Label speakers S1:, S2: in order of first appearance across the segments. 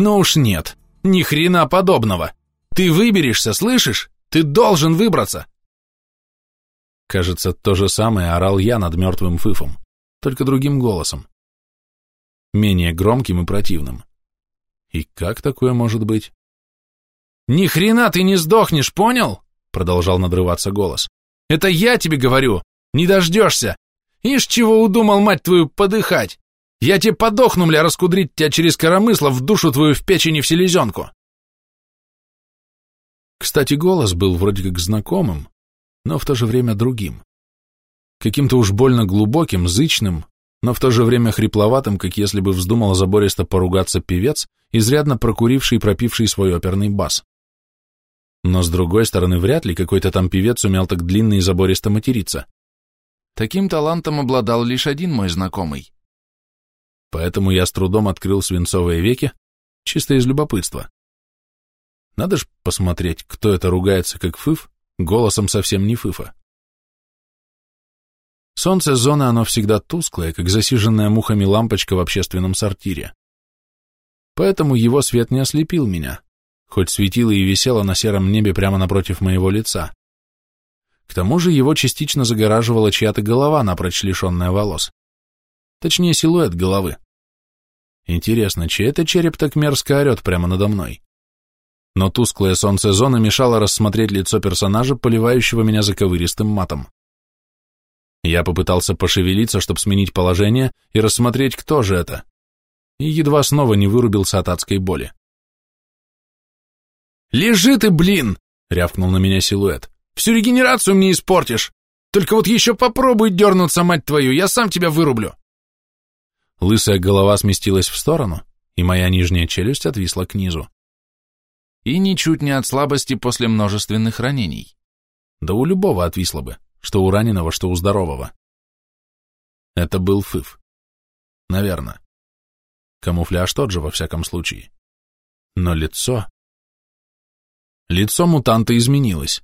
S1: Ну уж нет, ни хрена подобного. Ты выберешься, слышишь? Ты должен выбраться. Кажется, то же самое орал я над мертвым Фыфом, только другим голосом. Менее громким и противным. И как такое может быть? «Ни хрена ты не сдохнешь, понял?» Продолжал надрываться голос. «Это я тебе говорю! Не дождешься! Ишь, чего удумал, мать твою, подыхать! Я тебе подохну, мля, раскудрить тебя через коромысло в душу твою в печени в селезенку!» Кстати, голос был вроде как знакомым, но в то же время другим. Каким-то уж больно глубоким, зычным, но в то же время хрипловатым, как если бы вздумал забористо поругаться певец, изрядно прокуривший и пропивший свой оперный бас. Но с другой стороны, вряд ли какой-то там певец умел так длинно и забористо материться. Таким талантом обладал лишь один мой знакомый. Поэтому я с трудом открыл свинцовые веки, чисто из любопытства. Надо ж посмотреть, кто это ругается как фыф, голосом совсем не фыфа. Солнце зоны оно всегда тусклое, как засиженная мухами лампочка в общественном сортире. Поэтому его свет не ослепил меня, хоть светило и висело на сером небе прямо напротив моего лица. К тому же его частично загораживала чья-то голова, напрочь лишенная волос. Точнее, силуэт головы. Интересно, чей это череп так мерзко орет прямо надо мной? но тусклое солнце зоны мешало рассмотреть лицо персонажа, поливающего меня заковыристым матом. Я попытался пошевелиться, чтобы сменить положение и рассмотреть, кто же это, и едва снова не вырубился от адской боли. «Лежи ты, блин!» — рявкнул на меня силуэт. «Всю регенерацию мне испортишь! Только вот еще попробуй дернуться, мать твою, я сам тебя вырублю!» Лысая голова сместилась в сторону, и моя нижняя челюсть отвисла к низу и ничуть не от слабости после множественных ранений. Да у любого отвисло бы, что у раненого, что у здорового. Это был Фыф. Наверное. Камуфляж тот же, во всяком случае. Но лицо... Лицо мутанта изменилось.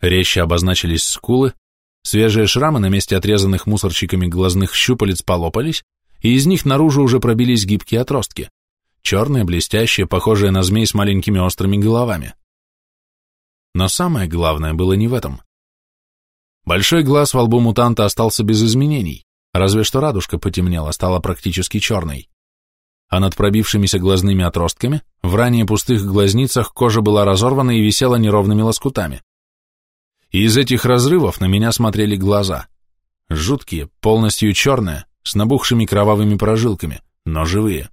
S1: Резче обозначились скулы, свежие шрамы на месте отрезанных мусорчиками глазных щупалец полопались, и из них наружу уже пробились гибкие отростки черные, блестящие, похожие на змей с маленькими острыми головами. Но самое главное было не в этом. Большой глаз во лбу мутанта остался без изменений, разве что радужка потемнела, стала практически черной. А над пробившимися глазными отростками, в ранее пустых глазницах кожа была разорвана и висела неровными лоскутами. И из этих разрывов на меня смотрели глаза. Жуткие, полностью черные, с набухшими кровавыми прожилками, но живые.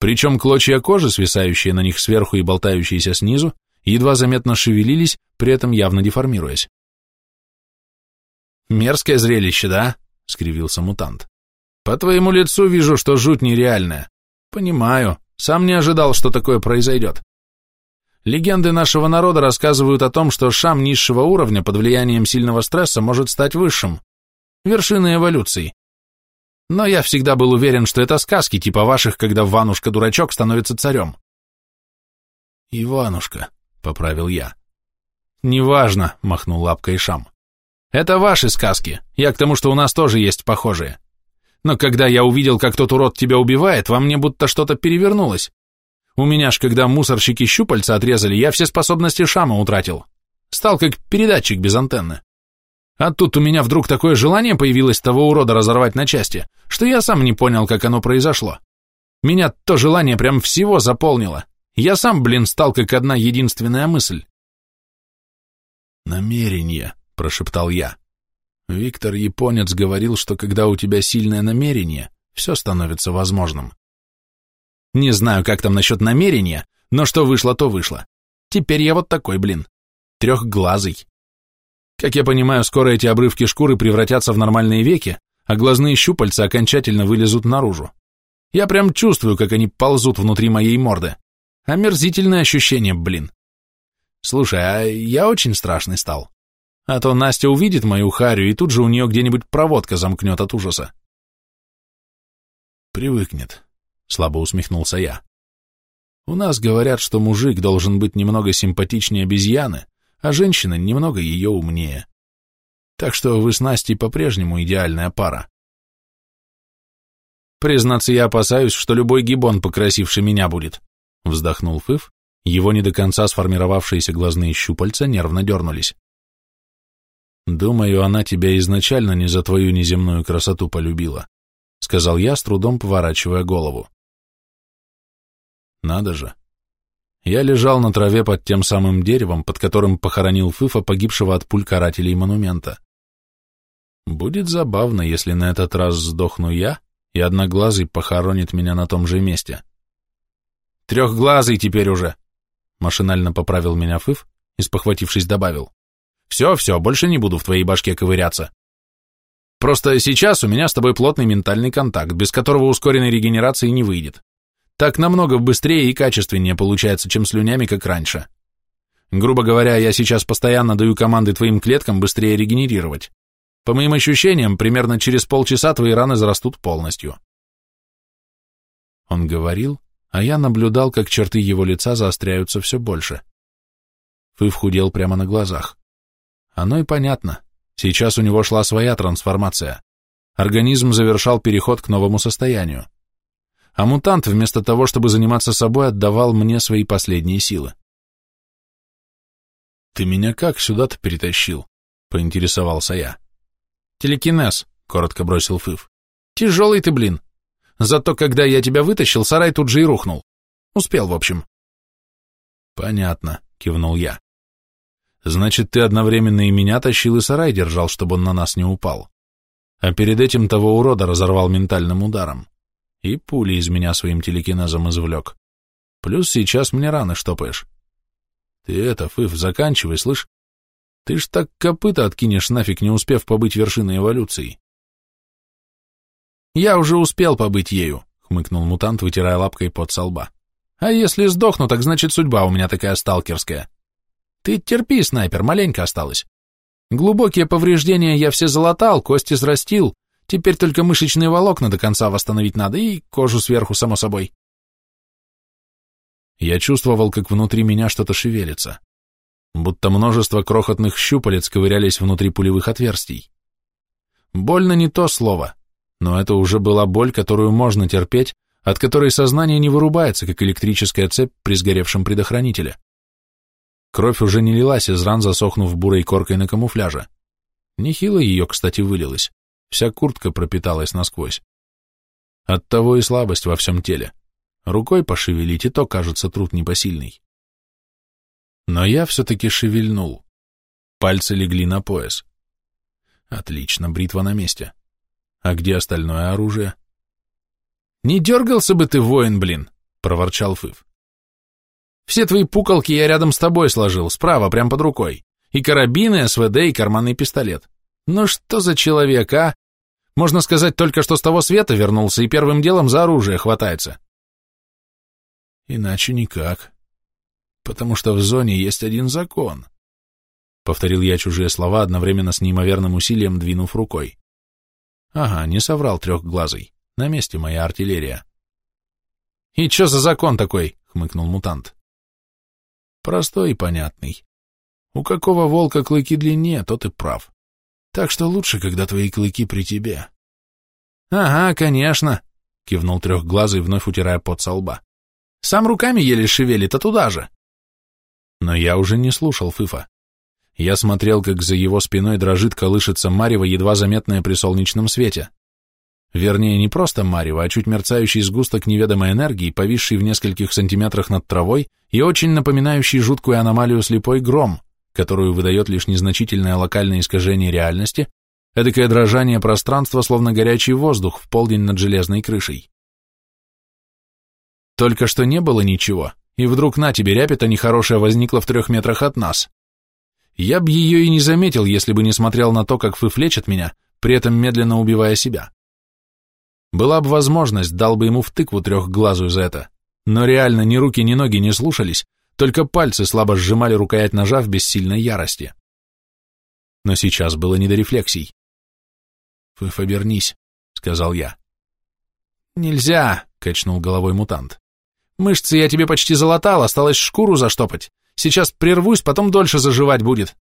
S1: Причем клочья кожи, свисающие на них сверху и болтающиеся снизу, едва заметно шевелились, при этом явно деформируясь. «Мерзкое зрелище, да?» — скривился мутант. «По твоему лицу вижу, что жуть нереальная. Понимаю, сам не ожидал, что такое произойдет. Легенды нашего народа рассказывают о том, что шам низшего уровня под влиянием сильного стресса может стать высшим, вершиной эволюции. Но я всегда был уверен, что это сказки типа ваших, когда Ванушка-дурачок становится царем. «Иванушка», — поправил я. «Неважно», — махнул лапкой Шам. «Это ваши сказки, я к тому, что у нас тоже есть похожие. Но когда я увидел, как тот урод тебя убивает, во мне будто что-то перевернулось. У меня ж, когда мусорщики щупальца отрезали, я все способности Шама утратил. Стал как передатчик без антенны. А тут у меня вдруг такое желание появилось того урода разорвать на части, что я сам не понял, как оно произошло. Меня то желание прям всего заполнило. Я сам, блин, стал как одна единственная мысль. «Намерение», — прошептал я. Виктор Японец говорил, что когда у тебя сильное намерение, все становится возможным. Не знаю, как там насчет намерения, но что вышло, то вышло. Теперь я вот такой, блин, трехглазый. Как я понимаю, скоро эти обрывки шкуры превратятся в нормальные веки, а глазные щупальца окончательно вылезут наружу. Я прям чувствую, как они ползут внутри моей морды. Омерзительное ощущение, блин. Слушай, а я очень страшный стал. А то Настя увидит мою харю, и тут же у нее где-нибудь проводка замкнет от ужаса. Привыкнет, слабо усмехнулся я. У нас говорят, что мужик должен быть немного симпатичнее обезьяны, а женщина немного ее умнее. Так что вы с Настей по-прежнему идеальная пара. Признаться, я опасаюсь, что любой гибон покрасивший меня будет, вздохнул Фыф, его не до конца сформировавшиеся глазные щупальца нервно дернулись. Думаю, она тебя изначально не за твою неземную красоту полюбила, сказал я, с трудом поворачивая голову. Надо же. Я лежал на траве под тем самым деревом, под которым похоронил Фыфа, погибшего от пуль карателей монумента. Будет забавно, если на этот раз сдохну я, и Одноглазый похоронит меня на том же месте. Трехглазый теперь уже, машинально поправил меня Фыф и, спохватившись, добавил. Все, все, больше не буду в твоей башке ковыряться. Просто сейчас у меня с тобой плотный ментальный контакт, без которого ускоренной регенерации не выйдет. Так намного быстрее и качественнее получается, чем слюнями, как раньше. Грубо говоря, я сейчас постоянно даю команды твоим клеткам быстрее регенерировать. По моим ощущениям, примерно через полчаса твои раны зарастут полностью. Он говорил, а я наблюдал, как черты его лица заостряются все больше. Фыв худел прямо на глазах. Оно и понятно. Сейчас у него шла своя трансформация. Организм завершал переход к новому состоянию. А мутант, вместо того, чтобы заниматься собой, отдавал мне свои последние силы. «Ты меня как сюда-то перетащил?» — поинтересовался я. «Телекинез», — коротко бросил Фыв. «Тяжелый ты, блин. Зато когда я тебя вытащил, сарай тут же и рухнул. Успел, в общем». «Понятно», — кивнул я. «Значит, ты одновременно и меня тащил, и сарай держал, чтобы он на нас не упал. А перед этим того урода разорвал ментальным ударом. И пули из меня своим телекинезом извлек. Плюс сейчас мне раны штопаешь. Ты это, Фыв, заканчивай, слышь? Ты ж так копыта откинешь нафиг, не успев побыть вершиной эволюции. Я уже успел побыть ею, хмыкнул мутант, вытирая лапкой под со лба. А если сдохну, так значит судьба у меня такая сталкерская. Ты терпи, снайпер, маленько осталось. Глубокие повреждения я все залатал, кости срастил, теперь только мышечные волокна до конца восстановить надо и кожу сверху, само собой. Я чувствовал, как внутри меня что-то шевелится будто множество крохотных щупалец ковырялись внутри пулевых отверстий. Больно не то слово, но это уже была боль, которую можно терпеть, от которой сознание не вырубается, как электрическая цепь при сгоревшем предохранителе. Кровь уже не лилась из ран, засохнув бурой коркой на камуфляже. Нехило ее, кстати, вылилось. Вся куртка пропиталась насквозь. Оттого и слабость во всем теле. Рукой пошевелить, и то кажется труд непосильный. Но я все-таки шевельнул. Пальцы легли на пояс. Отлично, бритва на месте. А где остальное оружие? Не дергался бы ты, воин, блин, проворчал Фыв. Все твои пуколки я рядом с тобой сложил, справа, прям под рукой. И карабины, СВД, и карманный пистолет. Ну что за человек, а? Можно сказать, только что с того света вернулся и первым делом за оружие хватается. Иначе никак, потому что в зоне есть один закон. Повторил я чужие слова, одновременно с неимоверным усилием двинув рукой. Ага, не соврал трехглазый. На месте моя артиллерия. «И что за закон такой?» — хмыкнул мутант. «Простой и понятный. У какого волка клыки длиннее, тот и прав. Так что лучше, когда твои клыки при тебе». «Ага, конечно», — кивнул трехглазый, вновь утирая пот со лба. «Сам руками еле шевелит, а туда же». Но я уже не слушал Фыфа. Я смотрел, как за его спиной дрожит, колышется марево, едва заметное при солнечном свете. Вернее, не просто марево, а чуть мерцающий сгусток неведомой энергии, повисший в нескольких сантиметрах над травой и очень напоминающий жуткую аномалию слепой гром, которую выдает лишь незначительное локальное искажение реальности, эдакое дрожание пространства, словно горячий воздух в полдень над железной крышей. Только что не было ничего, и вдруг на тебе рябита нехорошая возникла в трех метрах от нас. Я б ее и не заметил, если бы не смотрел на то, как Фыф лечит меня, при этом медленно убивая себя. Была бы возможность, дал бы ему в тыкву трехглазую за это, но реально ни руки, ни ноги не слушались, только пальцы слабо сжимали рукоять ножа в бессильной ярости. Но сейчас было не до рефлексий. «Фыф, обернись», — сказал я. «Нельзя», — качнул головой мутант. Мышцы я тебе почти залатал, осталось шкуру заштопать. Сейчас прервусь, потом дольше заживать будет.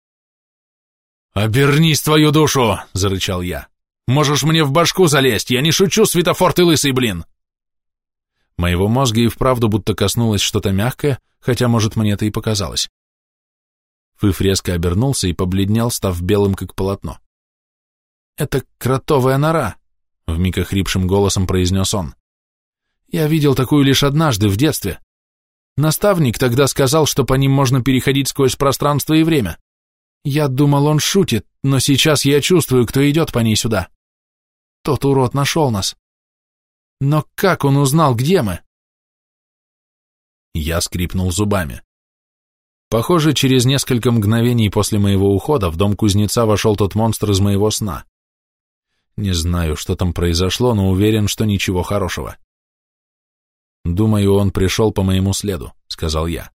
S1: «Обернись твою душу!» — зарычал я. Можешь мне в башку залезть, я не шучу, светофор ты лысый, блин!» Моего мозга и вправду будто коснулось что-то мягкое, хотя, может, мне это и показалось. Фыф резко обернулся и побледнел, став белым, как полотно. «Это кротовая нора», — вмиг охрипшим голосом произнес он. «Я видел такую лишь однажды, в детстве. Наставник тогда сказал, что по ним можно переходить сквозь пространство и время. Я думал, он шутит, но сейчас я чувствую, кто идет по ней сюда. Тот урод нашел нас. Но как он узнал, где мы?» Я скрипнул зубами. Похоже, через несколько мгновений после моего ухода в дом кузнеца вошел тот монстр из моего сна. Не знаю, что там произошло, но уверен, что ничего хорошего. «Думаю, он пришел по моему следу», — сказал я.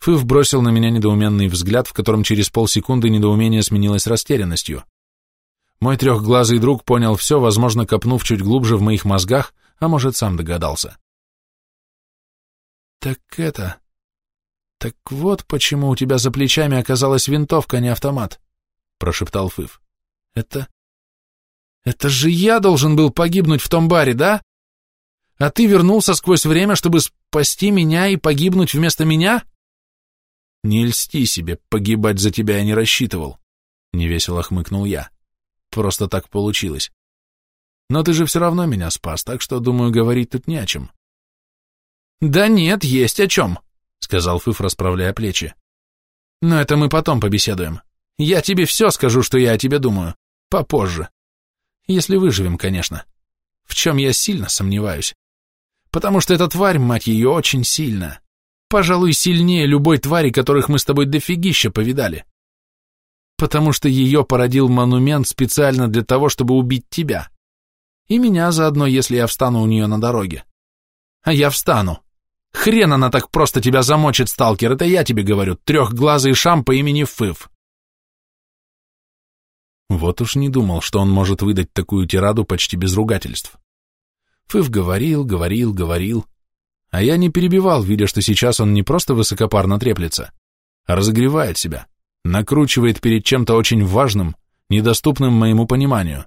S1: Фыв бросил на меня недоуменный взгляд, в котором через полсекунды недоумение сменилось растерянностью. Мой трехглазый друг понял все, возможно, копнув чуть глубже в моих мозгах, а может, сам догадался. «Так это...» «Так вот почему у тебя за плечами оказалась винтовка, а не автомат», — прошептал Фыв. «Это... это же я должен был погибнуть в том баре, да? А ты вернулся сквозь время, чтобы спасти меня и погибнуть вместо меня?» «Не льсти себе, погибать за тебя я не рассчитывал», — невесело хмыкнул я. «Просто так получилось. Но ты же все равно меня спас, так что, думаю, говорить тут не о чем». «Да нет, есть о чем», — сказал Фыф, расправляя плечи. «Но это мы потом побеседуем. Я тебе все скажу, что я о тебе думаю. Попозже. Если выживем, конечно. В чем я сильно сомневаюсь. Потому что эта тварь, мать ее, очень сильна. Пожалуй, сильнее любой твари, которых мы с тобой дофигища повидали. Потому что ее породил монумент специально для того, чтобы убить тебя. И меня заодно, если я встану у нее на дороге. А я встану. Хрен она так просто тебя замочит, сталкер, это я тебе говорю, трехглазый шам по имени Фыв. Вот уж не думал, что он может выдать такую тираду почти без ругательств. Фыв говорил, говорил, говорил, а я не перебивал, видя, что сейчас он не просто высокопарно треплется, а разогревает себя, накручивает перед чем-то очень важным, недоступным моему пониманию.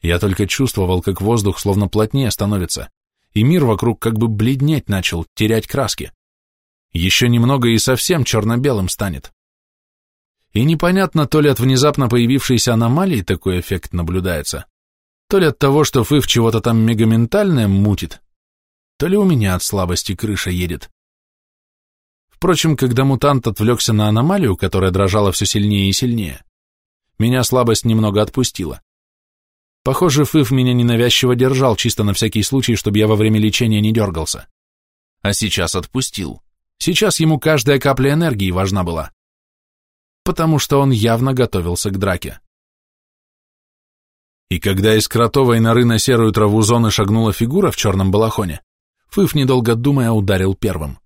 S1: Я только чувствовал, как воздух словно плотнее становится, и мир вокруг как бы бледнеть начал, терять краски. Еще немного и совсем черно-белым станет. И непонятно, то ли от внезапно появившейся аномалии такой эффект наблюдается, то ли от того, что Фыв чего-то там мегаментальное мутит, то ли у меня от слабости крыша едет. Впрочем, когда мутант отвлекся на аномалию, которая дрожала все сильнее и сильнее, меня слабость немного отпустила. Похоже, Фыф меня ненавязчиво держал, чисто на всякий случай, чтобы я во время лечения не дергался. А сейчас отпустил. Сейчас ему каждая капля энергии важна была. Потому что он явно готовился к драке. И когда из кротовой норы на серую траву зоны шагнула фигура в черном балахоне, Фыф, недолго думая, ударил первым.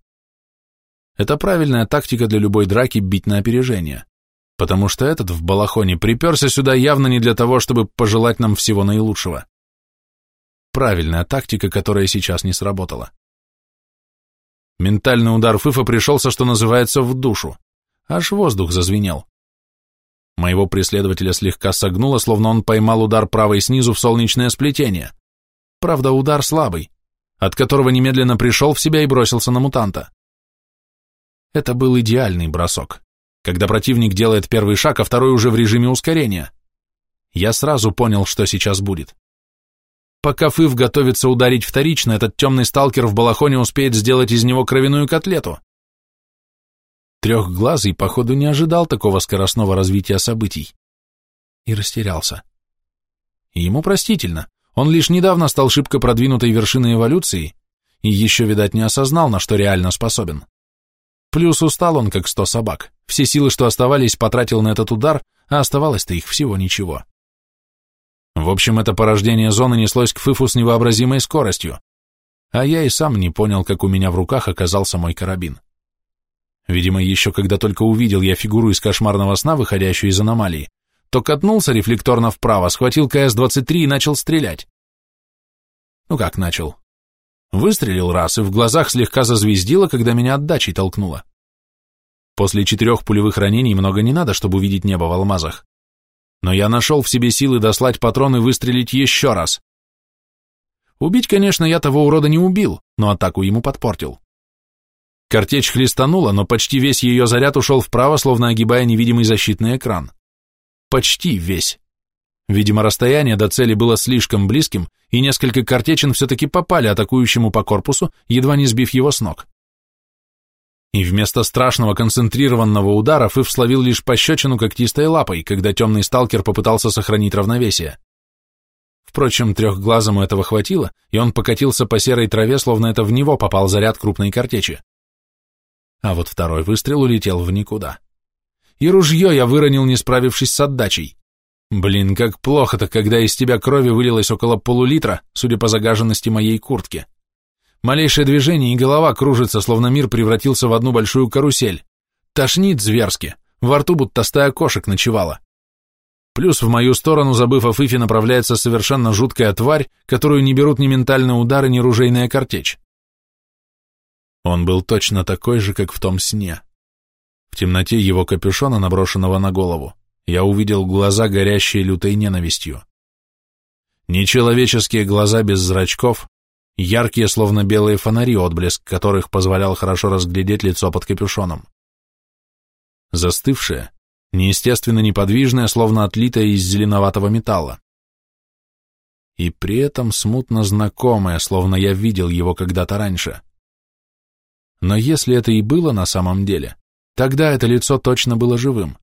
S1: Это правильная тактика для любой драки бить на опережение потому что этот в балахоне приперся сюда явно не для того, чтобы пожелать нам всего наилучшего. Правильная тактика, которая сейчас не сработала. Ментальный удар Фыфа пришелся, что называется, в душу. Аж воздух зазвенел. Моего преследователя слегка согнуло, словно он поймал удар правой снизу в солнечное сплетение. Правда, удар слабый, от которого немедленно пришел в себя и бросился на мутанта. Это был идеальный бросок когда противник делает первый шаг, а второй уже в режиме ускорения. Я сразу понял, что сейчас будет. Пока Фыв готовится ударить вторично, этот темный сталкер в балахоне успеет сделать из него кровяную котлету. Трехглазый, походу, не ожидал такого скоростного развития событий. И растерялся. Ему простительно. Он лишь недавно стал шибко продвинутой вершиной эволюции и еще, видать, не осознал, на что реально способен. Плюс устал он, как сто собак. Все силы, что оставались, потратил на этот удар, а оставалось-то их всего ничего. В общем, это порождение зоны неслось к Фыфу с невообразимой скоростью, а я и сам не понял, как у меня в руках оказался мой карабин. Видимо, еще когда только увидел я фигуру из кошмарного сна, выходящую из аномалии, то катнулся рефлекторно вправо, схватил КС-23 и начал стрелять. Ну как начал? Выстрелил раз, и в глазах слегка зазвездило, когда меня отдачей толкнуло. После четырех пулевых ранений много не надо, чтобы увидеть небо в алмазах. но я нашел в себе силы дослать патрон и выстрелить еще раз. Убить, конечно, я того урода не убил, но атаку ему подпортил. Картечь хлестанула, но почти весь ее заряд ушел вправо, словно огибая невидимый защитный экран. Почти весь. Видимо, расстояние до цели было слишком близким, и несколько картечин все-таки попали атакующему по корпусу, едва не сбив его с ног. И вместо страшного концентрированного удара Фыв словил лишь пощечину когтистой лапой, когда темный сталкер попытался сохранить равновесие. Впрочем, трехглазому этого хватило, и он покатился по серой траве, словно это в него попал заряд крупной картечи. А вот второй выстрел улетел в никуда. И ружье я выронил, не справившись с отдачей. Блин, как плохо-то, когда из тебя крови вылилось около полулитра, судя по загаженности моей куртки. Малейшее движение, и голова кружится, словно мир превратился в одну большую карусель. Тошнит зверски, во рту будто стая кошек ночевала. Плюс в мою сторону, забыв о Фифе, направляется совершенно жуткая тварь, которую не берут ни ментальные удары, ни ружейная картечь. Он был точно такой же, как в том сне. В темноте его капюшона, наброшенного на голову, я увидел глаза, горящие лютой ненавистью. Нечеловеческие глаза без зрачков, яркие, словно белые фонари, отблеск которых позволял хорошо разглядеть лицо под капюшоном. Застывшее, неестественно неподвижное, словно отлитое из зеленоватого металла. И при этом смутно знакомое, словно я видел его когда-то раньше. Но если это и было на самом деле, тогда это лицо точно было живым.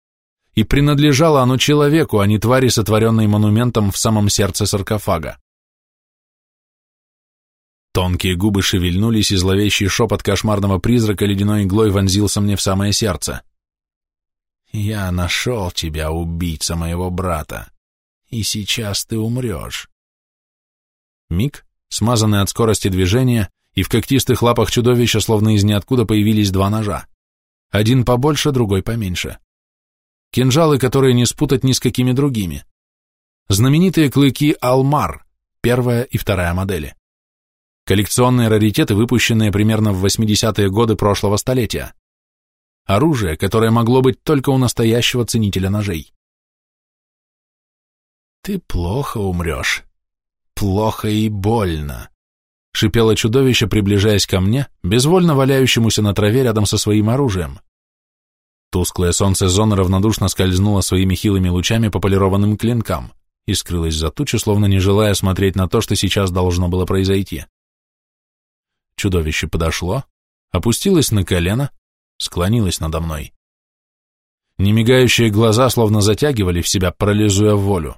S1: И принадлежало оно человеку, а не твари, сотворенной монументом в самом сердце саркофага. Тонкие губы шевельнулись, и зловещий шепот кошмарного призрака ледяной иглой вонзился мне в самое сердце. «Я нашел тебя, убийца моего брата, и сейчас ты умрешь». Миг, смазанный от скорости движения, и в когтистых лапах чудовища словно из ниоткуда появились два ножа. Один побольше, другой поменьше. Кинжалы, которые не спутать ни с какими другими. Знаменитые клыки Алмар, первая и вторая модели. Коллекционные раритеты, выпущенные примерно в 80-е годы прошлого столетия. Оружие, которое могло быть только у настоящего ценителя ножей. «Ты плохо умрешь. Плохо и больно», — шипело чудовище, приближаясь ко мне, безвольно валяющемуся на траве рядом со своим оружием. Тусклое солнце зоны равнодушно скользнуло своими хилыми лучами по полированным клинкам и скрылось за тучу, словно не желая смотреть на то, что сейчас должно было произойти. Чудовище подошло, опустилось на колено, склонилось надо мной. Немигающие глаза словно затягивали в себя, парализуя волю.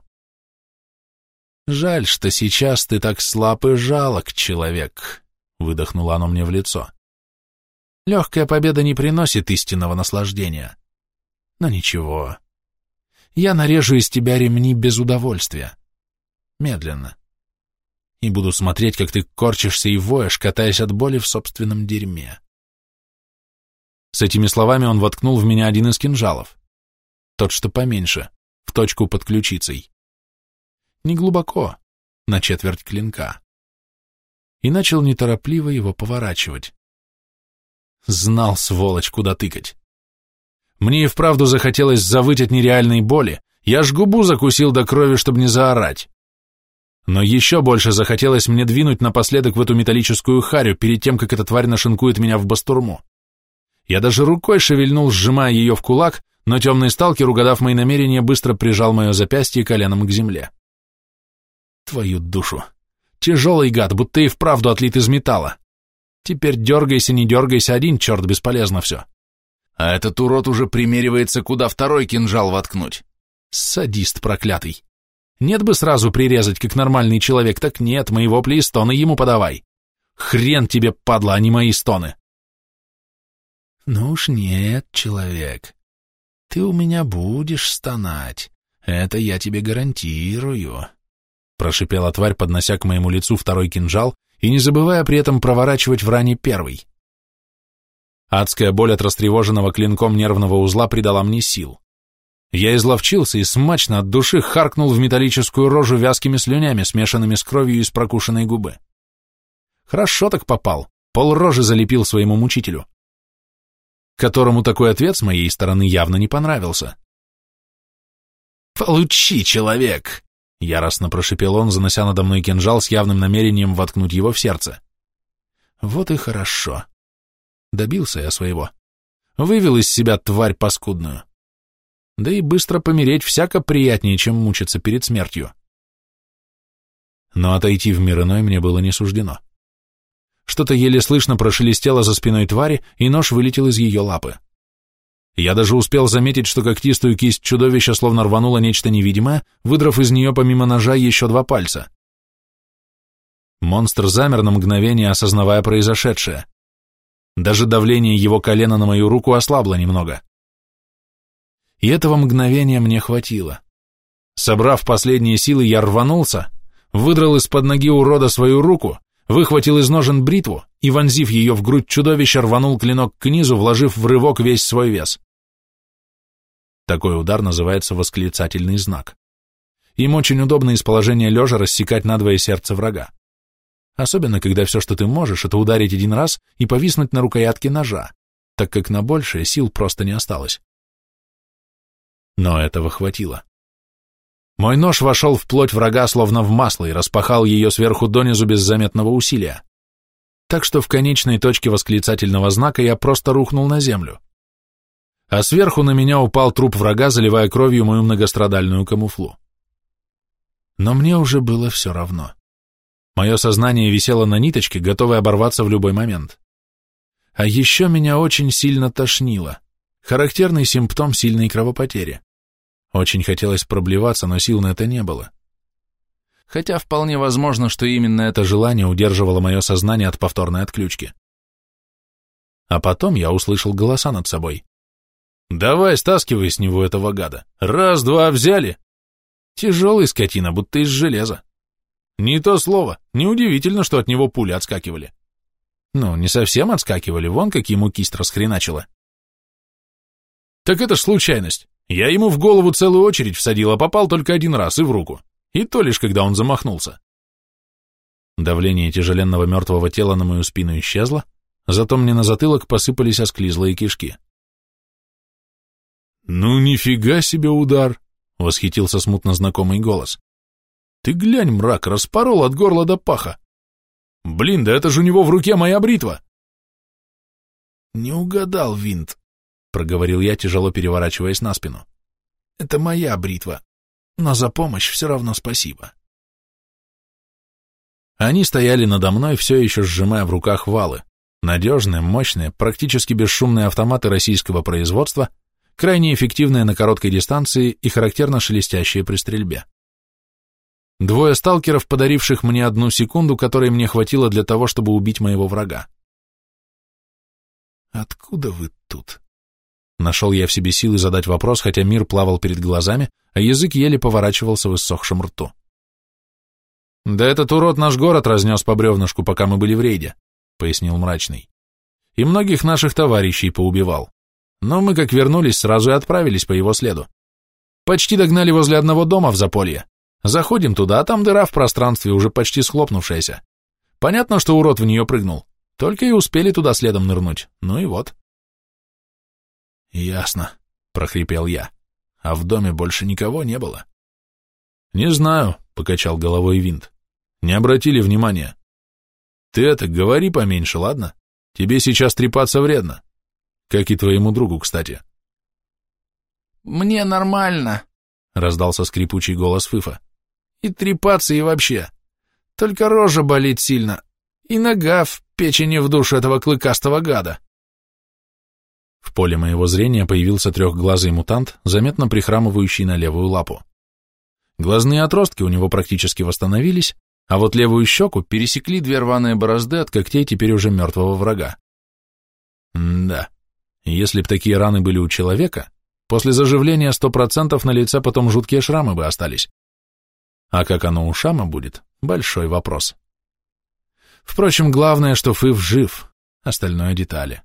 S1: «Жаль, что сейчас ты так слаб и жалок, человек», — выдохнуло оно мне в лицо. «Легкая победа не приносит истинного наслаждения. Но ничего. Я нарежу из тебя ремни без удовольствия. Медленно и буду смотреть, как ты корчишься и воешь, катаясь от боли в собственном дерьме. С этими словами он воткнул в меня один из кинжалов. Тот, что поменьше, в точку под ключицей. Не глубоко, на четверть клинка. И начал неторопливо его поворачивать. Знал, сволочь, куда тыкать. Мне и вправду захотелось завыть от нереальной боли. Я ж губу закусил до крови, чтобы не заорать. Но еще больше захотелось мне двинуть напоследок в эту металлическую харю перед тем, как эта тварь нашинкует меня в бастурму. Я даже рукой шевельнул, сжимая ее в кулак, но темный сталкер, угадав мои намерения, быстро прижал мое запястье коленом к земле. Твою душу! Тяжелый гад, будто и вправду отлит из металла. Теперь дергайся, не дергайся, один черт, бесполезно все. А этот урод уже примеривается, куда второй кинжал воткнуть. Садист проклятый. Нет бы сразу прирезать, как нормальный человек, так нет, мои вопли и стоны ему подавай. Хрен тебе, падла, а не мои стоны. Ну уж нет, человек. Ты у меня будешь стонать. Это я тебе гарантирую. Прошипела тварь, поднося к моему лицу второй кинжал и не забывая при этом проворачивать в ране первый. Адская боль от растревоженного клинком нервного узла придала мне сил. Я изловчился и смачно от души харкнул в металлическую рожу вязкими слюнями, смешанными с кровью из прокушенной губы. Хорошо так попал, пол рожи залепил своему мучителю, которому такой ответ с моей стороны явно не понравился. «Получи, человек!» — яростно прошипел он, занося надо мной кинжал с явным намерением воткнуть его в сердце. Вот и хорошо. Добился я своего. Вывел из себя тварь паскудную. Да и быстро помереть всяко приятнее, чем мучиться перед смертью. Но отойти в мир иной мне было не суждено. Что-то еле слышно прошелестело за спиной твари, и нож вылетел из ее лапы. Я даже успел заметить, что когтистую кисть чудовища словно рвануло нечто невидимое, выдрав из нее помимо ножа еще два пальца. Монстр замер на мгновение, осознавая произошедшее. Даже давление его колена на мою руку ослабло немного. И этого мгновения мне хватило. Собрав последние силы, я рванулся, выдрал из-под ноги урода свою руку, выхватил из ножен бритву и, вонзив ее в грудь чудовища, рванул клинок к низу, вложив в рывок весь свой вес. Такой удар называется восклицательный знак. Им очень удобно из положения лежа рассекать надвое сердце врага. Особенно, когда все, что ты можешь, это ударить один раз и повиснуть на рукоятке ножа, так как на большее сил просто не осталось. Но этого хватило. Мой нож вошел в плоть врага словно в масло и распахал ее сверху донизу без заметного усилия. Так что в конечной точке восклицательного знака я просто рухнул на землю. А сверху на меня упал труп врага, заливая кровью мою многострадальную камуфлу. Но мне уже было все равно. Мое сознание висело на ниточке, готовое оборваться в любой момент. А еще меня очень сильно тошнило. Характерный симптом сильной кровопотери. Очень хотелось проблеваться, но сил на это не было. Хотя вполне возможно, что именно это желание удерживало мое сознание от повторной отключки. А потом я услышал голоса над собой. «Давай, стаскивай с него этого гада. Раз-два взяли!» Тяжелый скотина, будто из железа. Не то слово. Неудивительно, что от него пули отскакивали. Ну, не совсем отскакивали, вон как ему кисть расхреначила. Так это ж случайность. Я ему в голову целую очередь всадил, а попал только один раз и в руку. И то лишь, когда он замахнулся. Давление тяжеленного мертвого тела на мою спину исчезло, зато мне на затылок посыпались осклизлые кишки. «Ну, нифига себе удар!» — восхитился смутно знакомый голос. Ты глянь, мрак, распорол от горла до паха. Блин, да это же у него в руке моя бритва. Не угадал, Винт, проговорил я, тяжело переворачиваясь на спину. Это моя бритва, но за помощь все равно спасибо. Они стояли надо мной, все еще сжимая в руках валы. Надежные, мощные, практически бесшумные автоматы российского производства, крайне эффективные на короткой дистанции и характерно шелестящие при стрельбе. Двое сталкеров, подаривших мне одну секунду, которой мне хватило для того, чтобы убить моего врага. «Откуда вы тут?» Нашел я в себе силы задать вопрос, хотя мир плавал перед глазами, а язык еле поворачивался в иссохшем рту. «Да этот урод наш город разнес по бревнышку, пока мы были в рейде», — пояснил мрачный. «И многих наших товарищей поубивал. Но мы, как вернулись, сразу и отправились по его следу. Почти догнали возле одного дома в Заполье. Заходим туда, а там дыра в пространстве, уже почти схлопнувшаяся. Понятно, что урод в нее прыгнул. Только и успели туда следом нырнуть. Ну и вот. Ясно, прохрипел я. А в доме больше никого не было. Не знаю, покачал головой Винт. Не обратили внимания. Ты это, говори поменьше, ладно? Тебе сейчас трепаться вредно. Как и твоему другу, кстати.
S2: Мне нормально, раздался скрипучий голос Фыфа. И трепаться, и вообще. Только рожа болит сильно. И нога в печени в душу этого клыкастого гада.
S1: В поле моего зрения появился трехглазый мутант, заметно прихрамывающий на левую лапу. Глазные отростки у него практически восстановились, а вот левую щеку пересекли две рваные борозды от когтей теперь уже мертвого врага. Да, если б такие раны были у человека, после заживления сто процентов на лице потом жуткие шрамы бы остались. А как оно у Шама будет – большой вопрос. Впрочем, главное, что Фыв жив, остальное детали.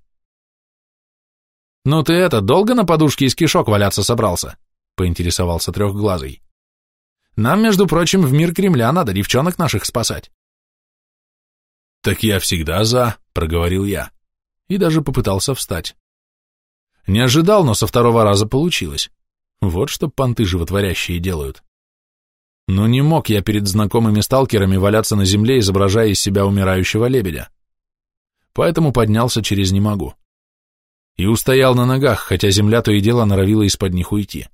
S1: «Ну ты это, долго на подушке из кишок валяться собрался?» – поинтересовался трехглазый. «Нам, между прочим, в мир Кремля надо девчонок наших спасать». «Так я всегда за», – проговорил я, и даже попытался встать. Не ожидал, но со второго раза получилось. Вот что понты животворящие делают. Но не мог я перед знакомыми сталкерами валяться на земле, изображая из себя умирающего лебедя. Поэтому поднялся через «не могу». И устоял на ногах, хотя земля то и дело норовила из-под них уйти.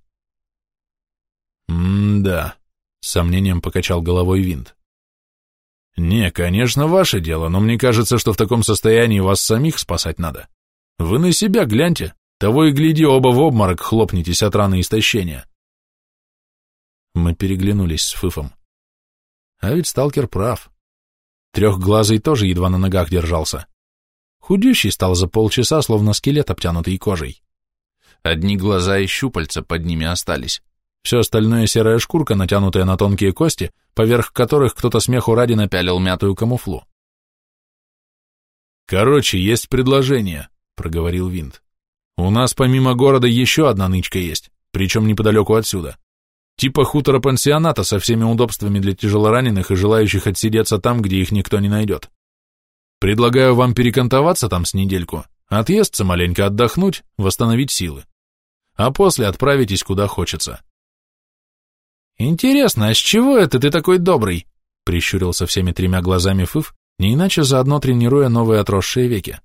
S1: «М-да», — с сомнением покачал головой винт. «Не, конечно, ваше дело, но мне кажется, что в таком состоянии вас самих спасать надо. Вы на себя гляньте, того и гляди, оба в обморок хлопнетесь от раны истощения». Мы переглянулись с Фыфом. А ведь сталкер прав. Трехглазый тоже едва на ногах держался. Худющий стал за полчаса, словно скелет, обтянутый кожей. Одни глаза и щупальца под ними остались. Все остальное серая шкурка, натянутая на тонкие кости, поверх которых кто-то смеху ради напялил мятую камуфлу. «Короче, есть предложение», — проговорил Винт. «У нас помимо города еще одна нычка есть, причем неподалеку отсюда. Типа хутора-пансионата со всеми удобствами для тяжелораненых и желающих отсидеться там, где их никто не найдет. Предлагаю вам перекантоваться там с недельку, отъесться маленько отдохнуть, восстановить силы. А после отправитесь куда хочется. «Интересно, а с чего это ты такой добрый?» — прищурился всеми тремя глазами Фыф, не иначе заодно тренируя новые отросшие веки.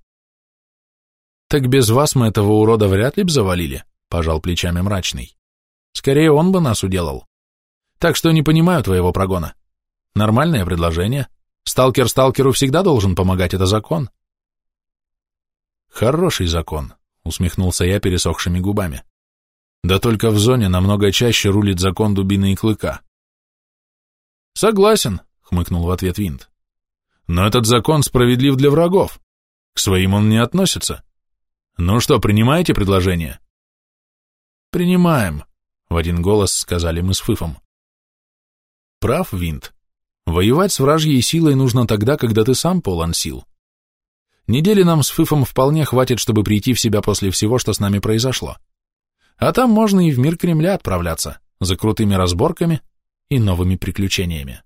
S1: «Так без вас мы этого урода вряд ли б завалили», — пожал плечами мрачный. «Скорее он бы нас уделал. Так что не понимаю твоего прогона. Нормальное предложение. Сталкер сталкеру всегда должен помогать, это закон». «Хороший закон», — усмехнулся я пересохшими губами. Да только в зоне намного чаще рулит закон дубины и клыка. Согласен, хмыкнул в ответ Винт. Но этот закон справедлив для врагов. К своим он не относится. Ну что, принимаете предложение? Принимаем, в один голос сказали мы с Фыфом. Прав, Винт. Воевать с вражьей силой нужно тогда, когда ты сам полон сил. Недели нам с Фыфом вполне хватит, чтобы прийти в себя после всего, что с нами произошло. А там можно и в мир Кремля отправляться, за крутыми разборками и новыми приключениями.